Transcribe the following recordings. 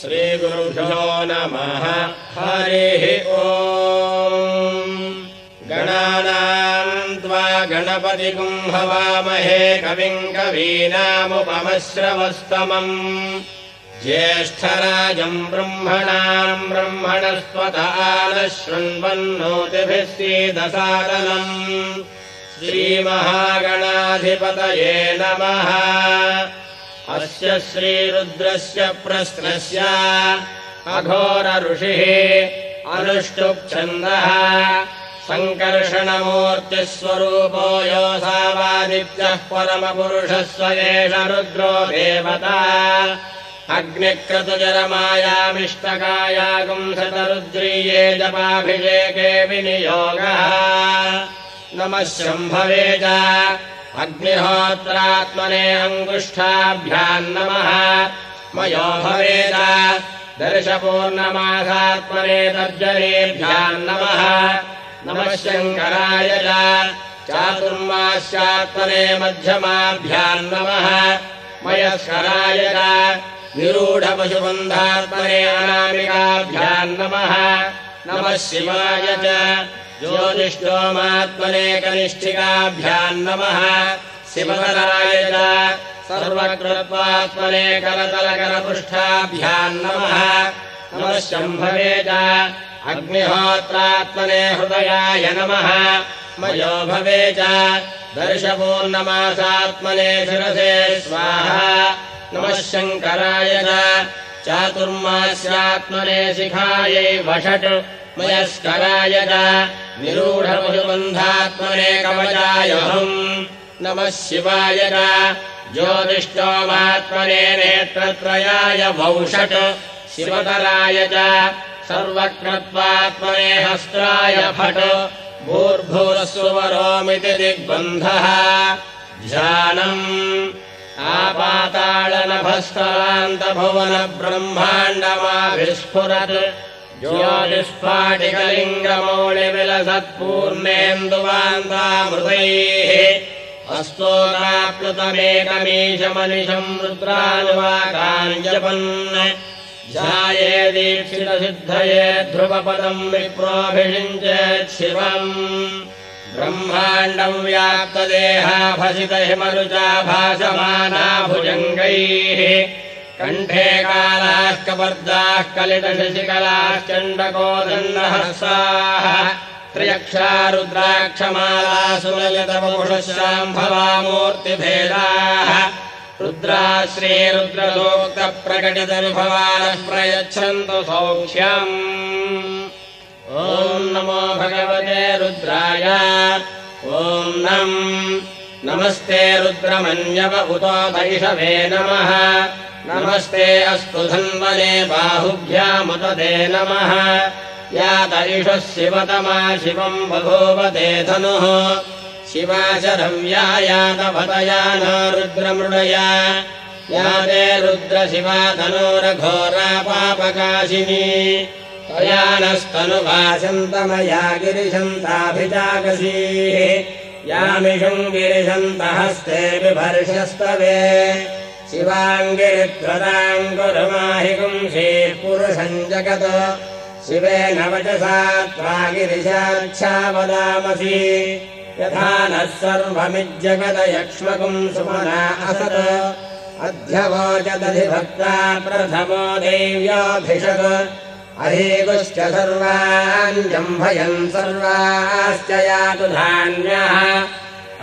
श्रीगुरुभ्यो नमः। हरिः ॐ। गणानाम् त्वा गणपतिगुम् हवामहे कविम् कवीनामुपमश्रवस्तमम्। ज्येष्ठराजम् ब्रह्मणाम् ब्रह्मणस्त्वतानः शृण्वन्नोतिभिः सीदसादनम् श्रीमहागणाधिपतये नमः अस्य श्रीरुद्रस्य प्रश्नस्य अघोर ऋषिः अनुष्टुप्छन्दः सङ्कर्षणमूर्तिस्वरूपो योऽसावादित्यः परमपुरुषः स एष रुद्रो देवता। अग्निक्रतुजरमायामिष्टकायागुंसतरुद्रीये जपाभिषेके विनियोगः। नमः शम्भवे च अग्निहोत्रात्मने अङ्गुष्ठाभ्याम् नमः। मयो भवेद। दर्शपूर्णमासात्मने तर्जनेभ्याम् नमः। नमः शङ्कराय चातुर्मास्यात्मने मध्यमाभ्याम् नमः। मयस्कराय निरूढपशुबन्धात्मने अनामिकाभ्याम् नमः। नमः शिवाय च ज्योतिष्ठोमात्मने कनिष्ठिकाभ्याम् नमः शिवकराय च सर्वकृत्वात्मने करतलकरपृष्ठाभ्याम् नमः नमः शम्भवे च अग्निहोत्रात्मने हृदयाय नमः। मयो भवे च दर्शपूर्णमासात्मने शिरसे स्वाहा। नमः शङ्कराय च चातुर्मास्यात्मने शिखायै वषट् मयस्कराय च निरूढपशुबन्धात्मने कवचायहम् नमः शिवाय च ज्योतिष्ठोमात्मने नेत्रत्रयाय वौषट् शिवतराय च सर्वकृत्वात्मने हस्त्राय फट् भूर्भुवस्वरोमिति दिग्बन्धः ध्यानम् आपाताळनभस्तरान्तभुवनब्रह्माण्डमाभिस्फुरत् ज्योतिष्पाटिकलिङ्गमौलिविलसत्पूर्णेन्दुवान्तामृतैः। अस्तोकाप्लुतमेकमीशमनिशम् रुद्रानुवाकाञ्जपन्। ध्याये दीक्षितसिद्धये ध्रुवपदम् विप्रोऽभिषिञ्चेत् शिवम् ब्रह्माण्डम् व्याप्तदेहाभसितहिमरुचा भासमाना भुजङ्गैः। कण्ठे कालाः कपर्दाः कलितशशिकलाश्चण्डकोदण्डहसाः त्र्यक्षा रुद्राक्षमालासुललितवपुषशाम्भवामूर्तिभेदाः रुद्रा श्रीरुद्रसूक्तप्रकटितविभवानः प्रयच्छन्तु सौख्यम् ॐ नमो भगवते रुद्राय। ॐ नम्। नमस्ते रुद्रमन्यव उतो दैषवे नमः। नमस्ते अस्तु धन्वने बाहुभ्यामुदते नमः। या दैषः शिवतमा शिवम् बभूवते धनुः। शिवा शरव्या यातपतया न रुद्रमृडया। या ते रुद्रशिवा धनुरघोरा पापकाशिनी त्वया नस्तनुभाषन्तमया गिरिशन्ताभिजागसीः यामिषम् गिरिशन्तहस्ते बिभर्षस्तवे शिवाङ्गिरिध्वताम् गुरुमाहिगुंसीः पुरुषम् जगत्। शिवेन वचसा त्वा गिरिशाच्छा वदामसि। यथा नः सर्वमिज्जगदयक्ष्मकुम् सुमना असत्। अध्यवोचदधिभक्ता प्रथमो देव्याभिषक् अहेगुश्च सर्वाञ्जम्भयन् सर्वाश्च यातु धान्यः।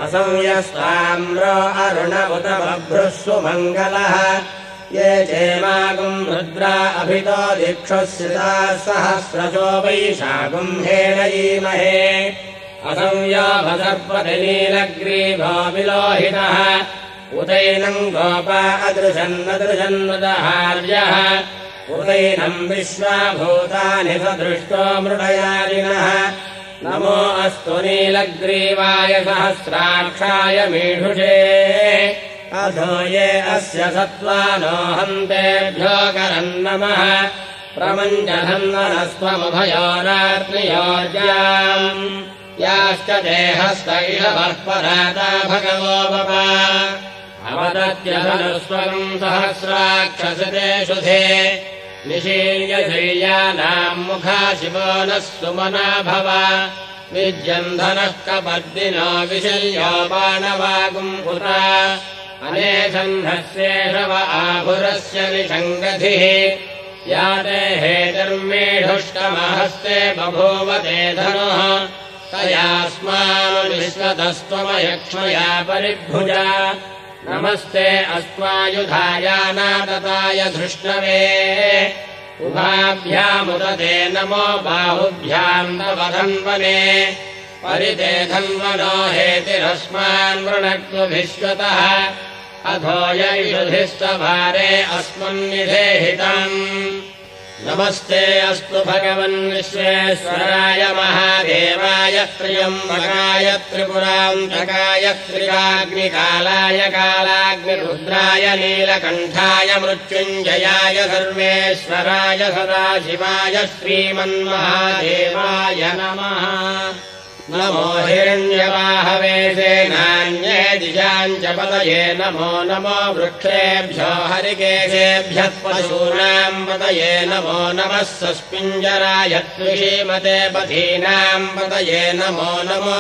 असंयस्ताम्रो अरुण उत बभ्रुः सुमङ्गलः ये चेमागुम् रुद्रा अभितो दीक्षुश्रिताः सहस्रशो वैशागुम् हेणयीमहे असंयाभसर्पतिनीलग्रीभो विलोहितः। उदैनम् गोपा अदृशन्नदृशन्नदहार्यः उदैनम् विश्वाभूतानि सदृष्टो मृडयादिनः। नमो अस्तु नीलग्रीवाय सहस्राक्षाय मीढुषे। अधो ये अस्य सत्त्वानो हन्तेभ्यो करम् नमः। प्रमञ्जधन्वनस्त्वमुभयोरात्रियोर्जाम्। याश्च देहस्त इह पराता भगवो बपा अवदत्यधनुस्वरम् सहस्राक्षसतेषु धे निशील्यशय्यानाम् मुखा शिवो नः सुमना भव। विद्यन्धनः कपर्दिनो विशल्यो बाणवागुम् पुरा। अनेसन्धस्येषव आहुरस्य निषङ्गधिः याते हेतर्मेढुष्टमहस्ते बभूवते धनुः। तयास्मानुविश्वतस्त्वमयक्ष्मया परिभुजा नमस्ते अस्मायुधायानादताय धृष्णवे। उभाभ्यामुदते नमो बाहुभ्याम् नवधन्वने। परिते धन्वनो हेतिरस्मान् वृणक्तुभिश्वतः अधोयैषुधिस्तभारे अस्मन्निधेहितम् नमस्ते अस्तु भगवन् विश्वेश्वराय महादेवाय त्र्यम्बकाय त्रिपुरान्तकाय त्रिराग्निकालाय कालाग्निरुद्राय नीलकण्ठाय मृत्युञ्जयाय सर्वेश्वराय सदाशिवाय श्रीमन्महादेवाय नमः नमो हिरण्यवाहवेशे नान्ये दिशाम् च पतये नमो नमो वृक्षेभ्यो हरिकेशेभ्यः पशूनाम् पतये नमो नमः सस्मिञ्जराय त्रिषीमते पथीनाम् पतये नमो नमो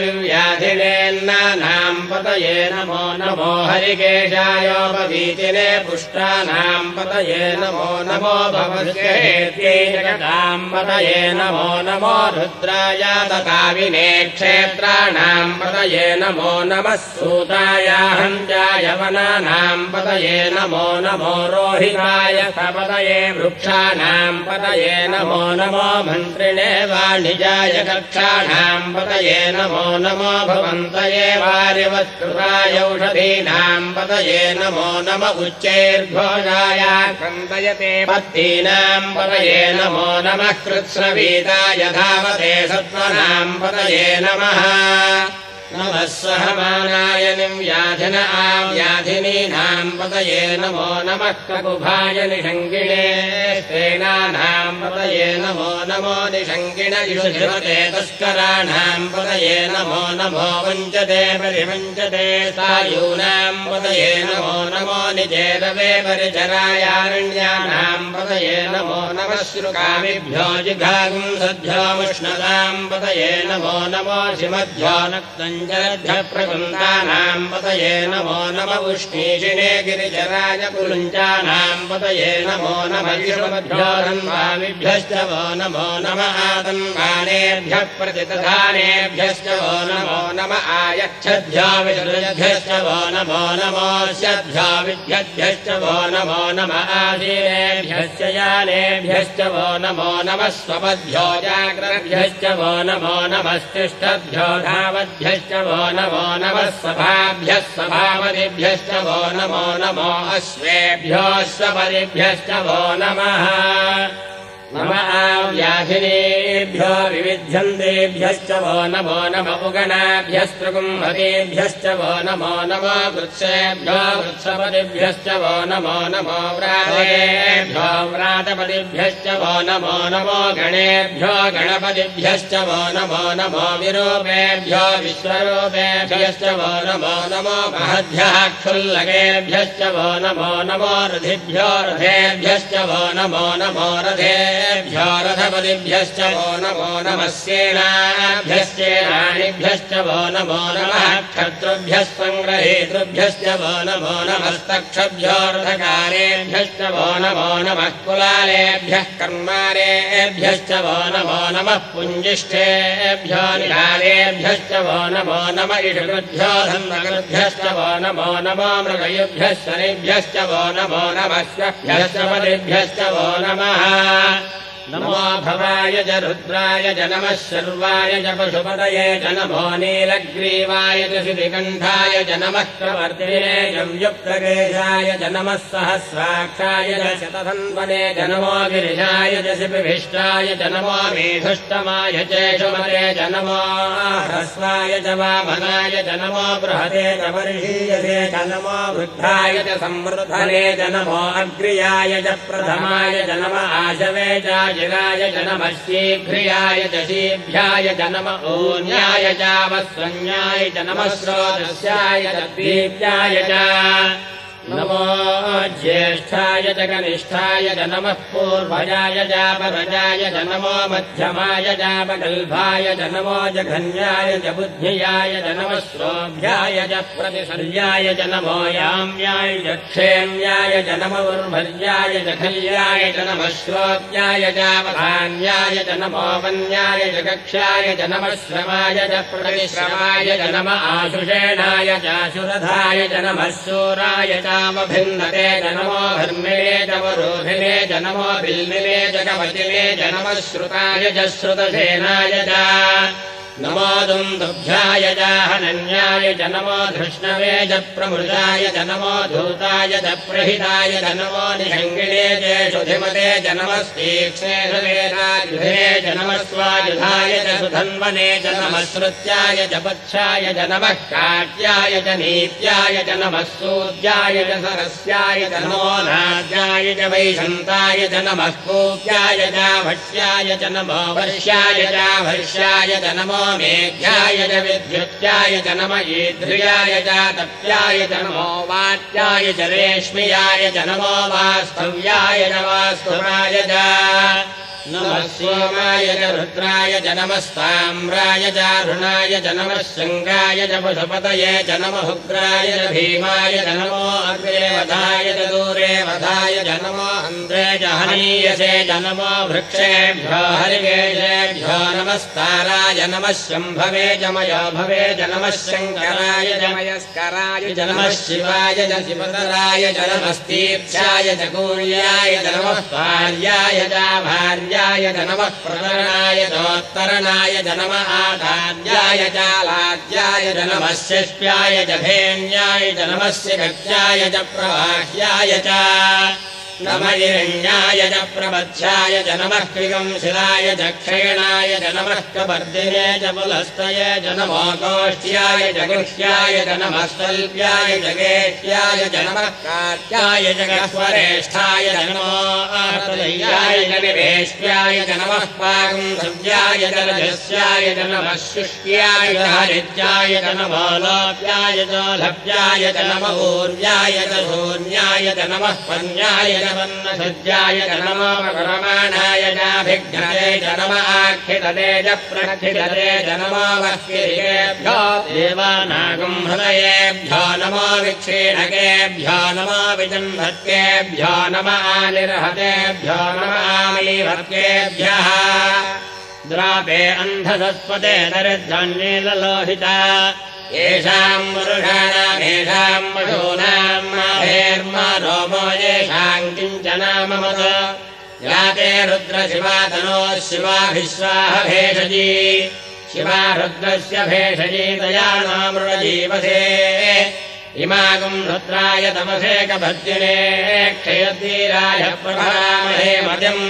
विव्याधिनेन्नानाम् पतये नमो नमो हरिकेशायोपवीतिने पुष्टानाम् पतये नमो नमो भवस्येत्यै जगताम् पतये नमो नमो रुद्राय काविने क्षेत्राणाम् पतये नमो नमः सूतायाहञ्जाय वनानाम् पतये नमो नमो रोहिताय पतये वृक्षाणाम् पतये नमो नमो मन्त्रिणे वाणिजाय कक्षाणाम् पतये नमो नमो भवन्तये वार्यवत्कृताय औषधीनाम् पतये नमो नम उच्चैर्घोषाय कन्दयते पत्तीनाम् पतये नमो नमः कृत्स्नवीताय धावते सत्त्वना पतये नमः नमः सहमानाय व्याधिन आव्याधिनीनाम् पतये नमो नमः ककुभाय निषङ्गिणे स्तेनानाम् पतये नमो नमो निषङ्गिण इषुधिवते तस्कराणाम् पतये नमो नमो वञ्चते परिवञ्चते सायूनाम् पतये नमो नमो निजेरवे परिचरायारण्यानाम् पतये नमो नमः श्रुकामिभ्यो जिघागुम् सद्भ्योमुष्णताम् पतये नमो नमो शिमभ्यो नक्तम् प्रकुन्दानाम् पतये नमो नम उष्णीषिणे गिरिजराय कुलुञ्चानाम् पतये नमो नम विष्णुमभ्योरन्वामिभ्यश्च वो नमो नम आतन्वानेभ्यः प्रतिदधानेभ्यश्च वो नमो नम आयच्छद्भ्यो विसृजभ्यश्च वो नमो नमोऽस्यभ्यो विद्यद्भ्यश्च वो नमो नम आदीनेभ्यश्च यानेभ्यश्च वो नमो नमः स्वपद्भ्यो जाग्रभ्यश्च वो नमो नमस्तिष्ठद्भ्यो धावद्भ्यश्च वो नमो नमः सभाभ्यः सभापतिभ्यश्च वो नमो नमो अश्वेभ्योऽश्वपदिभ्यश्च वो नमः मम आव्याधिनेभ्यो विविध्यन्तेभ्यश्च वो नमो नम उगणाभ्यस्तृकुम्भतेभ्यश्च वो नमो नमो वृक्षेभ्यो वृक्षपतिभ्यश्च वो नमो नमो व्रातेभ्यो व्रातपतिभ्यश्च वो नमो नमो गणेभ्यो गणपतिभ्यश्च वो नमो नमो विरूपेभ्यो विश्वरूपेभ्यश्च वो नमो नमो महद्भ्यः क्षुल्लकेभ्यश्च नमो रथिभ्यो रथेभ्यश्च वो नमो नमो रथे भ्यो रथपदिभ्यश्च वो नमो नमस्येनाभ्यश्चेनानिभ्यश्च वो नमो नमः क्षत्रुभ्यः सङ्ग्रहेतृभ्यश्च वो नमो नमस्तक्षभ्यो रथकारेभ्यश्च वो नमो नमः कुलालेभ्यः कर्मारेभ्यश्च वो नमो नमः पुञ्जिष्ठेभ्यो निरालेभ्यश्च वो नमो नम इषकृभ्यो धन्वकृभ्यश्च वो नमो नमो मृगयुभ्यः शनिभ्यश्च वो नमो नमस्यभ्यश्च पदिभ्यश्च वो नमः नमो भवाय च रुद्राय च नमः शर्वाय च पशुपतये च नमो नीलग्रीवाय च श्रीकण्ठाय च नमः प्रवर्तिने संयुक्तकेशाय च नमः सहस्राक्षाय च शतधन्वने च नमो गिरिशाय च शिपिभिष्टाय च नमो मेधुष्टमाय चेषुमते च नमो ह्रस्वाय च वामनाय च नमो बृहते च वर्षीयसे च नमो वृद्धाय च संवृद्धने च नमो अग्र्याय च प्रथमाय च नम आशवे चाय गिराय जनमः शीघ्रियाय च शीभ्याय जनम ऊन्याय चावस्वन्याय जनमः स्रोतस्याय च दीप्याय च नमो ज्येष्ठाय च कनिष्ठाय च नमः पूर्वजाय जापरजाय च नमो मध्यमाय जापगल्भाय च नमो जघन्याय च बुद्धियाय च नमः श्रोभ्याय च प्रतिशल्याय च नमो याम्याय च क्षेम्याय च नम उर्भर्याय च खल्याय च नमः श्रोभ्याय जापधान्याय च नमो वन्याय च कक्षाय च नमः श्रमाय च प्रतिश्रमाय च नम आशुषेणाय चाशुरधाय च नमः शूराय च भिन्नते जनमो धर्मिणे जवरोधिने जनमो बिल्मिने जगवचिने जनमः श्रुताय च श्रुतसेनाय च नमो दुन्दुभ्याय जाहनन्याय च नमो धृष्णवे च प्रमृजाय च नमो धूताय च प्रहिताय च नमो निषङ्गिणे च नमस्तीक्ष्णेषवेरायुधे च नमः स्वायुधाय च सुधन्वने च श्रुत्याय च पच्छाय च नमः काट्याय च नीत्याय च नमः सूर्याय च सरस्याय च नमो नाद्याय च वैशन्ताय च नमः कूप्याय च भक्ष्याय च नमो वर्ष्याय च भर्ष्याय च नमो मेघ्याय च विद्युत्याय च नम ईध्र्याय च तप्याय च नमो वाच्याय च रेश्म्याय च नमो वास्तव्याय च वास्तुराय च। नमः सोमाय च रुद्राय च नमस्ताम्राय चारुणाय च नमः शङ्गाय च पशुपतये च नमहुग्राय च भीमाय च नमो अग्रे वधाय च दूरे वधाय च नमो च हनीयसे च नमो वृक्षेभ्यो हरिवेशेभ्यो नमस्ताराय नमः शम्भवे च मयो भवे च नमः शङ्कराय च मयस्कराय च नमः शिवाय च शिवतराय च नमस्तीर्थ्याय च कूल्याय च नमः पार्याय च भार्याय च नमः प्रतरणाय चोत्तरणाय च नम आधार्याय चालाद्याय च नमः शिष्याय च धेन्याय च नमस्य गत्याय च प्रवाह्याय च नम इरण्याय च प्रबध्याय च क्षयणाय च नमः कवर्दिने च पुलस्तये च नमो गोष्ठ्याय गुह्याय च नमः स्वल्प्याय च गेह्याय च रजस्याय च नमः शुष्क्याय च हरिद्याय च नमो लोप्याय च लभ्याय च नम ऊर्व्याय च शून्याय च नमः च वन्नसज्जाय च नमो मकरमाणाय चाभिघ्नते च नम आक्षितते च प्रक्षितते च नमो वह्किरिकेभ्यो देवानागम् हृदयेभ्यो नमो विक्षीणकेभ्यो नमो विजन्भत्केभ्यो नम आनिर्हतेभ्यो नम आमीभत्केभ्यः द्रापे अन्धसस्पते दरिद्रन्नीललोहिता येषाम् पुरुषाणामेषाम् पशूनाम् रोमो येषाम् किञ्चनाममत याते रुद्रशिवातनोः शिवाभिश्वाह भेषजी। शिवा रुद्रस्य भेषजी दयानामृजीवसे इमागुम् रुद्राय तमसेकभद्दिने क्षयद्वीराय प्रभामहे मदम्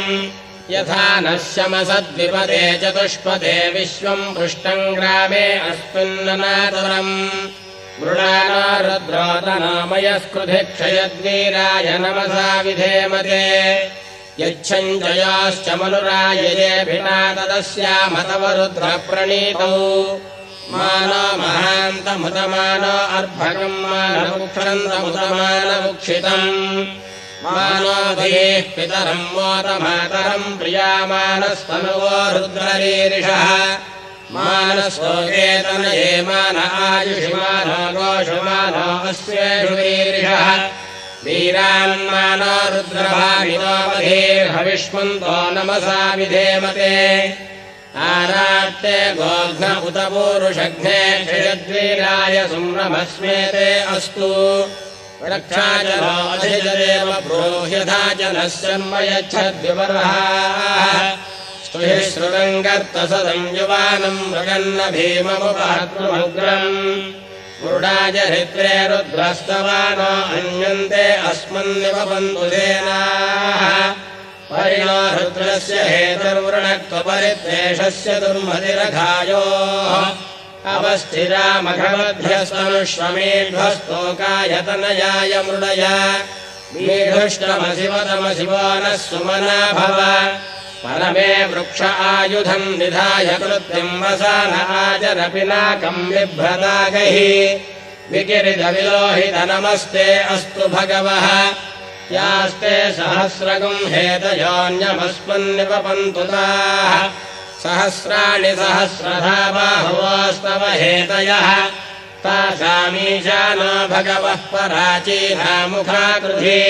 यथा नः शमसद्विपदे चतुष्पदे विश्वम् पुष्टम् ग्रामे अस्मिन्ननातुरम् मृणाना रुद्रोतनामयस्कृधि क्षयद्वीराय नमसा विधेमते। यच्छम् जयाश्च मनुरायजेभिना तदस्यामतवरुद्रप्रणीतौ मानो महान्तमुतमानो अर्भकम् मानमुक्षन्तमुतमानमुक्षितम् मानोधयेः पितरम् मोदमातरम् प्रियामानस्तनुवो रुद्ररीरिषः। मानस्वोकेतन ये मान आयुषिमानो गोषुमानो अस्येषुरीरिषः वीरान्मानो रुद्रभाविनोपधेर्हविष्मन्तो नमसा विधेमते। आराट्टे गोघ्न उत पूरुषघ्ने क्षयद्वीराय सुम्रमस्मेते अस्तु शर्मयच्छद्विवर्हाः स्तुहि श्रुतङ्गर्तसदम् युवानम् मृगन्न भीममुपात्ममुग्रम् मृडाय हृत्रे रुद्रस्तवानो अन्यन्ते अस्मन्निव बन्धुसेनाः परिणो रुद्रस्य हेतुर्वृणक्वपरिद्वेषस्य दुर्मतिरघायोः अवस्थिरामघवध्यस्तनुष्वमेध्वस्तोकायतनयाय मृडय मीढुष्टमशिवतमशिवो नः सुमना भव परमे वृक्ष आयुधम् निधाय कृत्यम् वसानाचरपिनाकम् बिभ्रतागैः विकिरितविलोहितनमस्ते अस्तु भगवः यास्ते सहस्रगुम् हेतयोऽन्यमस्मन्निपपन्तु ताः सहस्राणि सहस्रधा बाहुवोस्तव हेतयः तासामीशानो भगवः पराचीनामुखाकृधि।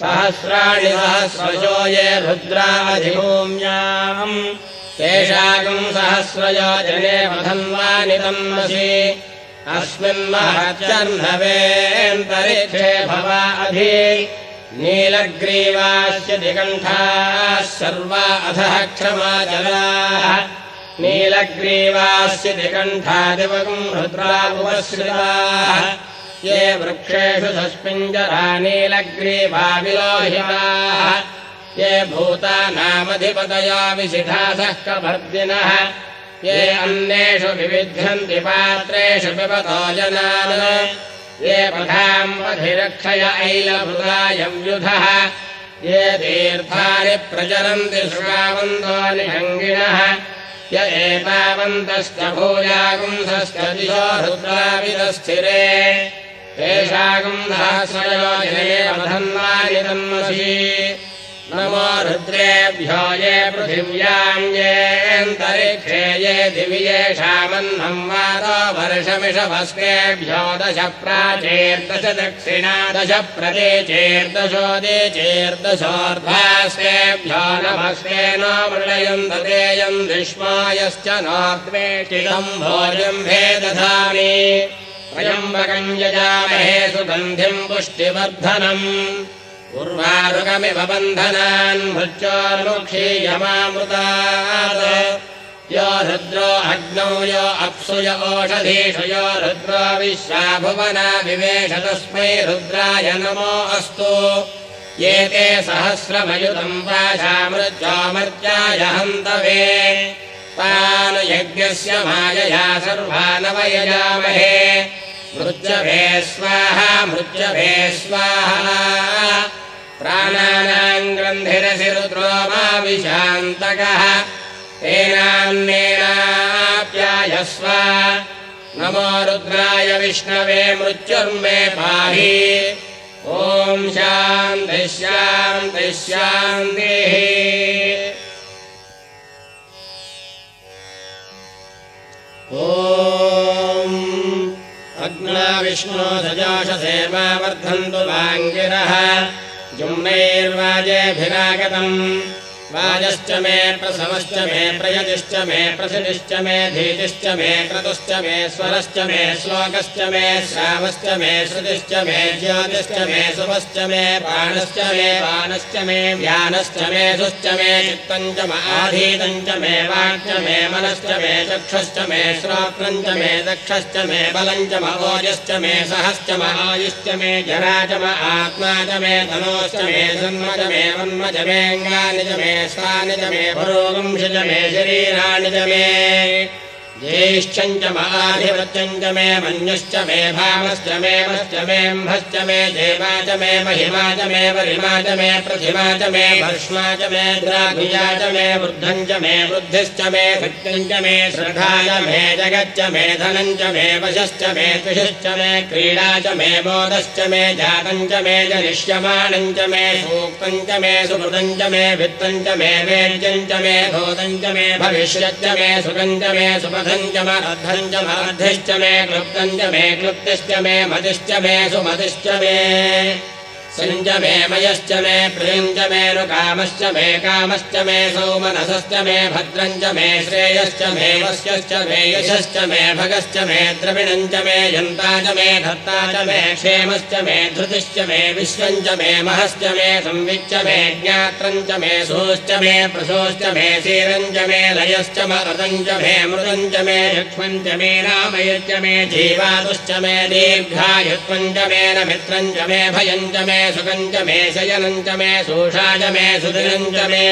सहस्राणि सहस्रशो ये रुद्राधिभूम्याम् तेषागम् सहस्रयो जने वधन्वानि तन्मसि अस्मिन्महत्यन्नवेऽन्तरिक्षे भवा अधि नीलग्रीवास्य दिगण्ठाः सर्वा अधः क्षमाजलाः नीलग्रीवास्य दिगण्ठादिवगम् रुद्रामुपश्रिताः ये वृक्षेषु सस्मिञ्जरा नीलग्रीवाविलोहिताः ये भूतानामधिपतया विशिधासः कभर्दिनः। ये अन्येषु विविध्यन्ति पात्रेषु पिबतो जनान् ये पथाम्बधिरक्षय ऐलभृतायव्युधः ये तीर्थानि प्रचरन्ति श्रावन्तो निषङ्गिणः य एतावन्तश्च भूयागुंसश्च दिशो रुद्राविदस्थिरे। तेषागुम् सहस्रयोजने वधन्वानि तन्मसि नमो रुद्रेभ्यो ये पृथिव्याम् येऽन्तरिक्षे ये दिवि येषामन्नम् वादो वर्षमिषभस्केभ्यो दश प्राचेर्दश दक्षिणा दश प्रदेचेर्दशोदे चेर्दशोर्ध्वास्तेभ्यो नमस्तेन मृळयम् ददेयम् विश्वायश्च नोद्वेषितम् भोजम् भेदधामि त्र्यम्बकम् यजामहे सुगन्धिम् पुष्टिवर्धनम् उर्वारुगमिव बन्धनान् मृत्योर्मुक्षीयमामृतात् यो रुद्रो अग्नौ यो अप्सु य ओषधीषु यो रुद्रो विश्वाभुवना विवेश तस्मै रुद्राय नमो अस्तु। एते सहस्रमयुतम् पाशामृत्योमर्त्याय हन्तवे। तान् यज्ञस्य मायया सर्वानवयजामहे मृत्यभे स्वाहा मृत्यभे स्वाहा प्राणानाम् ग्रन्थिरसि रुद्रो मा विशान्तकः तेनान्नेनाप्यायस्व नमो रुद्राय विष्णवे मृत्युर्मे पाहि। ॐ शान्तिः शान्तिः शान्तिः। ॐ अग्ना विष्णो सजाशसेवा वर्धन्तु वाङ्गिरः जुम्नैर्वाजेऽभिरागतम् वाजश्च मे प्रसवश्च मे प्रयतिश्च मे प्रसिदिश्च मे धीतिश्च मे क्रतुश्च मे स्वरश्च मे श्लोकश्च मे श्रावश्च मे श्रुतिश्च मे ज्योतिश्च मे शुभश्च मे प्राणश्च मे पानश्च मे व्यानश्च मे सुश्च मे चित्तम् च माधीतम् च मे वाक्च मे मनश्च मे चक्षुश्च मे श्रोत्रम् च मे दक्षश्च मे बलम् च मोजश्च मे सहश्च महायुश्च मे जरा च म आत्मा च मे धनोश्च मे जन्म च मे मेऽङ्गानि च मे स्वानि च मे पुरोगंश च मे शरीराणि च मे ज्येष्ठम् च महाधिपत्यम् च मे मन्युश्च मे भामश्च मे मश्च मेऽम्भश्च मे देवा च मे महिमा च मे वरिमा च मे प्रतिमा च मे भस्मा च मे द्राभिया च मे वृद्धम् च मे वृद्धिश्च मे सत्यम् च मे च मे जगच्च मे धनम् च मे वशश्च मे तुषश्च मे क्रीडा च मे मोदश्च मे जातम् च मे जनिष्यमाणम् च मे सूक्तम् च मे च मे वित्तम् च मे वेद्यम् च मे भविष्यच्च मे सुखम् च मे सुपथम् मर्धम् च मर्धिश्च मे क्लुप्तम् च मे क्लुप्तिश्च मे मतिश्च मे सुमतिश्च मे सञ्च मे मयश्च मे प्रियम् च मे कामश्च मे सौमनसश्च मे भद्रम् मे श्रेयश्च मे वस्यश्च मे यशश्च मे भगश्च मे द्रविणम् च मे यन्ता च मे धत्ता च मे क्षेमश्च मे धृतिश्च मे विश्वम् च मे महश्च मे संविच्च मे ज्ञात्रम् च मे सोश्च मे प्रसोश्च मे क्षीरम् मे लयश्च मरदम् मे मृदम् मे लक्ष्मम् च मे रामयश्च मे जीवातुश्च मे दीर्घायुत्वम् च मे न मित्रम् मे भयम् मे च मे शयनम् च मे सूषा च मे च मे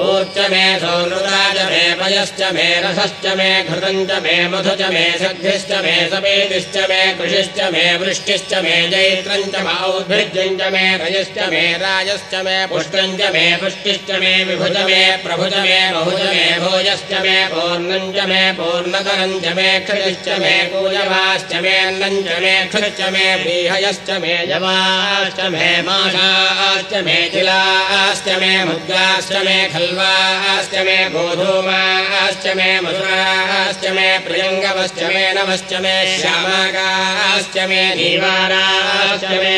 ऊर्च मे सौनृता च मे पयश्च मे रसश्च मे घृतम् च मे मधु च मे सद्भिश्च मे समेतिश्च मे कृषिश्च मे वृष्टिश्च मे जैत्रम् च मौद्भिर्यम् च मे रजश्च मे राजश्च मे पुष्टम् च मे पुष्टिश्च मे विभुज मे प्रभुज मे बहुज मे भोजश्च मे पूर्णम् च मे पूर्णतरम् च मे क्षतिश्च मे कूजवाश्च मे अन्नम् च मे क्षुश्च मे व्रीहयश्च मे जवाश्च मे माषाश्च मे तिलाश्च मे मुद्गाश्च मे खल्वाश्च मे गोधूमाश्च मे मधुराश्च मे प्रियङ्गवश्च मे नवश्च मे श्यामाकाश्च मे दीवाराश्च मे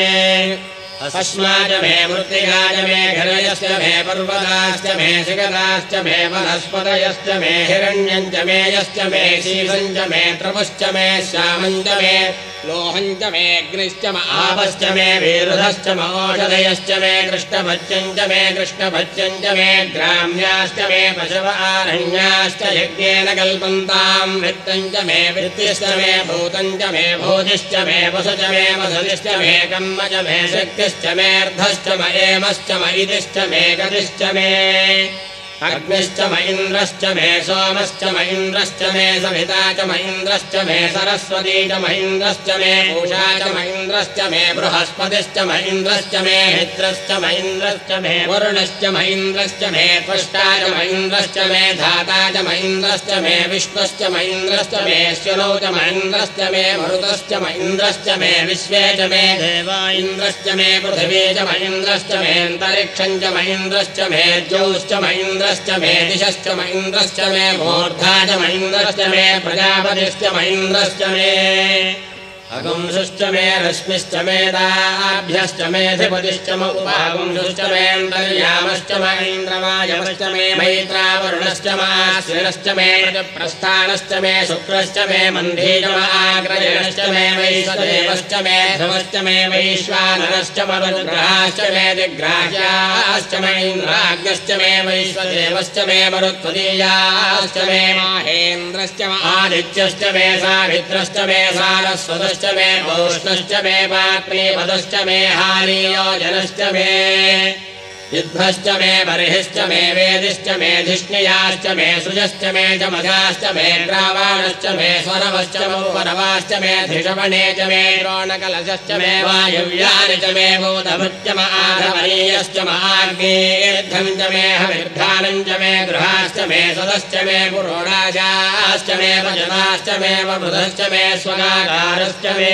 अस्माच मे मृत्तिकाच मे घरयश्च मे पर्वताश्च मे शिखराश्च मे वनस्पतयश्च मे हिरण्यम् च मे यश्च मे च मे त्रपुश्च मे श्यामम् च मे लोहम् च मे अग्निश्च म आपश्च मे विरुधश्च मोषधयश्च मे कृष्णभज्यम् च मे कृष्णभज्यम् च मे ग्राम्याश्च मे पशव आरण्याश्च यज्ञेन कल्पन्ताम् वित्तम् च मे वृत्तिश्च मे भूतम् च मे भूतिश्च मे वसु च मे वसतिश्च मे कर्म च मे शक्तिश्च मेऽर्धश्च म एमश्च म इतिश्च मे गतिश्च मे अग्निश्च म इन्द्रश्च मे सोमश्च म इन्द्रश्च मे सविता च म इन्द्रश्च मे सरस्वती च म इन्द्रश्च मे पूषा च म इन्द्रश्च मे बृहस्पतिश्च म इन्द्रश्च मे मित्रश्च म इन्द्रश्च मे वरुणश्च म इन्द्रश्च मे त्वष्टा च म इन्द्रश्च मे धाता च म इन्द्रश्च मे विश्वश्च म इन्द्रश्च मे श्वनो च म इन्द्रश्च मे मरुतश्च म इन्द्रश्च मे विश्वे च मे देवा इन्द्रश्च मे पृथिवी च म इन्द्रश्च मे अन्तरिक्षम् च म इन्द्रश्च मे ज्योश्च म इन्द्रश्च मे दिशश्च म इन्द्रश्च मे मूर्धा च म इन्द्रश्च मे प्रजापतिश्च म इन्द्रश्च मे अगुंसुश्च मे रश्मिश्च मेदाभ्यश्च मेधिपतिश्च म उपागुंसुश्च मेऽन्तर्यामश्च म इन्द्रमायमश्च मे मैत्रावरुणश्च माश्विनश्च मे प्रस्थानश्च मे शुक्रश्च मे मन्धी च म मे वैश्वदेवश्च मे ध्रुवश्च मे वैश्वानरश्च मरुद्ग्रहाश्च मे दिग्राह्याश्च म इन्द्राग्नश्च मे वैश्वदेवश्च मे मरुत्वदीयाश्च मे माहेन्द्रश्च म आदित्यश्च मे सावित्रश्च मे सारस्वतश्च मे भूष्णश्च मे पात्रे पदश्च मे हारीयो जनश्च मे युद्धश्च मे बर्हिश्च मे वेदिश्च मे धिष्णयाश्च मे सृजश्च मे च मजाश्च मे ग्रावाणश्च मे स्वरवश्च मौपरवाश्च मे धिषवणे च मे द्रोणकलशश्च मे वायुव्यानि च मे भूतभृत्य माधवनीयश्च महाग्नेर्धम् च मे हविर्धानम् च मे गृहाश्च मे सदश्च मे पुरोणाशाश्च मे भजनाश्च मे वृधश्च मे स्वगाकारश्च मे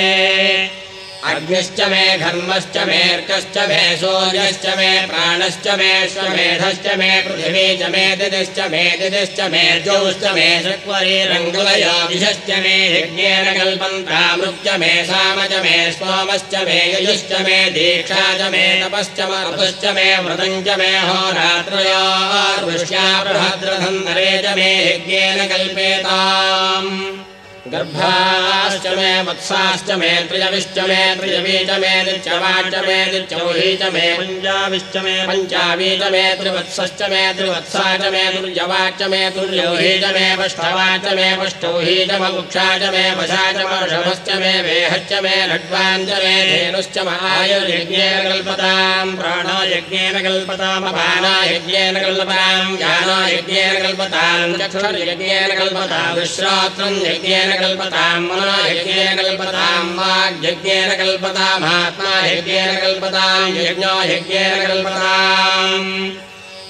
अग्निश्च मे घर्मश्च मेऽर्कश्च मे सूर्यश्च मे प्राणश्च मे स्वमेधश्च मे पृथिवी च मे दिदिश्च मे दिदिश्च मे ज्योश्च मे शक्वरीरङ्गुलयोगिषश्च मे यज्ञेन कल्पन्तामृक्च मे साम च मे सोमश्च मे ययुश्च मे दीक्षा च मे तपश्च मरुश्च मे व्रतम् च मे होरात्रयोर्वृष्या बृहद्रधन्धरे च मे यज्ञेन कल्पेताम्। गर्भाश्च मे वत्साश्च मे त्रिजविश्च मे त्रिजवी च मे दिच्यवाच मे दिच्यौही च मे पञ्जाविश्च मे पञ्चावी च मे त्रिवत्सश्च मे त्रिवत्सा च मे दुर्यवाच मे दुर्यौही च मे पष्ठवाच मे पष्टौही च ममुक्षा च मे वशा च मर्षभश्च मे वेहश्च मे लड्वान् च मे धेनुश्च महायुर्यज्ञेन कल्पताम् प्राणो यज्ञेन कल्पताम् अपाना यज्ञेन कल्पताम् ज्ञानो यज्ञेन कल्पताम् चक्षुर्यज्ञेन कल्पताम् विश्रात्रम् यज्ञेन कल्पताम् मनो यज्ञेन कल्पताम् वाग्यज्ञेन कल्पतामात्मा यज्ञेन कल्पताम् यज्ञो यज्ञेन कल्पताम्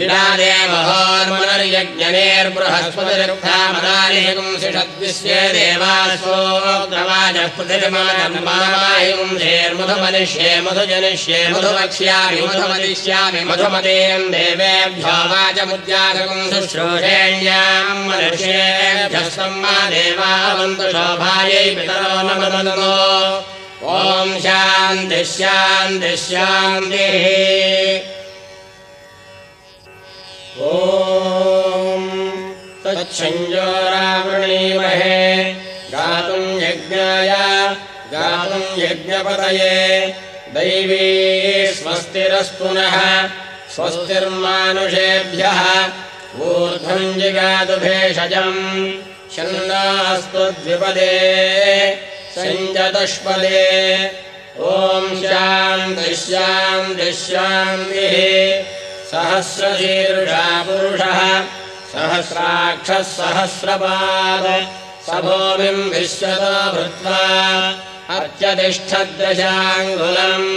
इडादेवहोर्मुनर्यज्ञनेर्बृहस्पतिरुक्तामदानिपुंसिषद्विश्वे देवासोग्रवाजः पृथिर्मायिंसेर्मधुमनिष्ये मधुजनिष्ये मधुवक्ष्यामि मधुमदिष्यामि मधुमतेयम् देवेभ्यो वाचमुद्यासकम् शुश्रूषेण्याम् मनुष्येभ्यः सम्मा देवावन्तु शोभायै पितरो न मदन्तो ॐ शान्तिः ॐ तच्छञ्जोरावृणीमहे गातुम् यज्ञाय गातुम् यज्ञपतये। दैवी स्वस्तिरस्तु नः स्वस्तिर्मानुषेभ्यः। ऊर्ध्वम् जिगातु भेषजम् शन्नास्तु द्विपदे सञ्जतुष्पदे ॐ शान्तिः शान्तिः शान्तिः सहस्रशीर्षा पुरुषः सहस्राक्षः सहस्रपाद स भूमिम् विश्वतो भृत्वा अत्यतिष्ठद्दशाङ्गुलम्।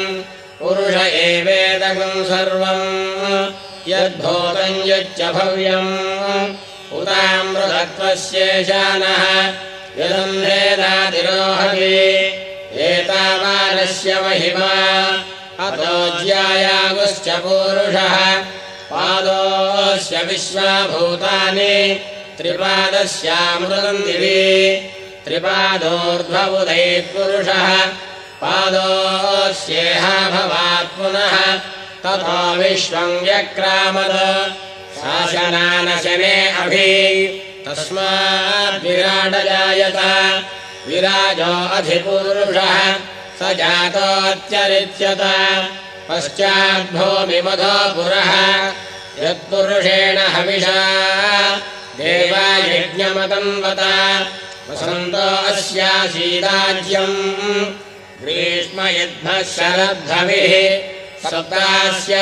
पुरुष एवेदकम् सर्वम् यद्भूतम् यच्च भव्यम्। उतामृतत्वस्येशानः यदन्धेनातिरोहति एतावानस्य महिमा अतो ज्यायागुश्च पूरुषः। पादोऽस्य विश्वाभूतानि। त्रिपादस्यामृतम् दिवि त्रिपादोर्ध्वबुधैपुरुषः पादोऽस्येहा भवात् पुनः। ततो विश्वम् व्यक्रामद। शासनानशने अभि। तस्माद्विराडजायत विराजो अधिपूरुषः स जातोऽत्यरिच्यत पश्चाद्भूमिमधो पुरः। यत्पुरुषेण हविषा। देवायज्ञमतन्वत वसन्तो अस्यासीदाज्यम्। ग्रीष्म यद्भः सप्तास्यासन्परिधयः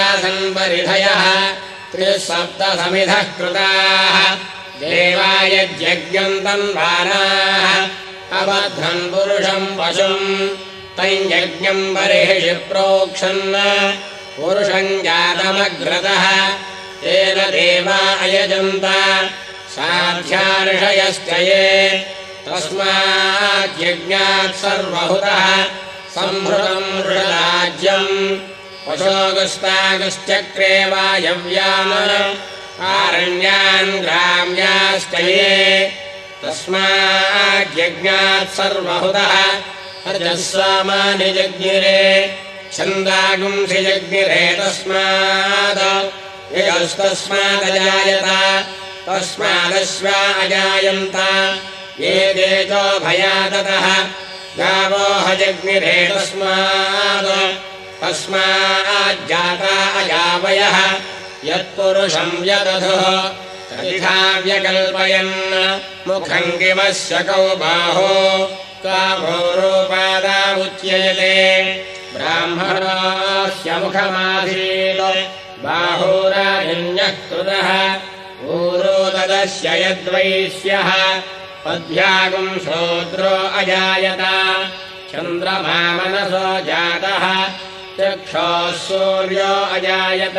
त्रिसप्तसमिधः कृताः। देवायज्ञम् तन्वानाः अबध्नम् पुरुषम् पशुम् तम् यज्ञम् बर्हिषि प्रोक्षन् पुरुषम् जातमग्रतः। तेन देवा अयजन्त साध्यार्षयश्च ये तस्माद्यज्ञात् सर्वहुतः सम्भृतम् ऋषराज्यम् पशोगस्तागश्चक्रे वायव्यान् आरण्यान् ग्राम्याश्च ये तस्माद्यज्ञात् सर्वहुतः अर्जस्वामानि जज्ञिरे छन्दागुंसि जज्ञिरे तस्मात्। यस्तस्मादजायत तस्मादश्वा अजायन्त। ये देजो भयादतः गावो हजग्निरे तस्मात्। तस्माज्जाता अजावयः यत्पुरुषम् व्यदधुः व्यकल्पयन् मुखम् कौ बाहो कामोरोपादामुच्ययते ब्राह्मणास्य मुखमासीत् बाहोराजन्यः कृतः ऊरोदस्य पद्भ्यागुम् शोद्रो अजायत। चन्द्रमा मनसो जातः। चक्षोः सूर्यो अजायत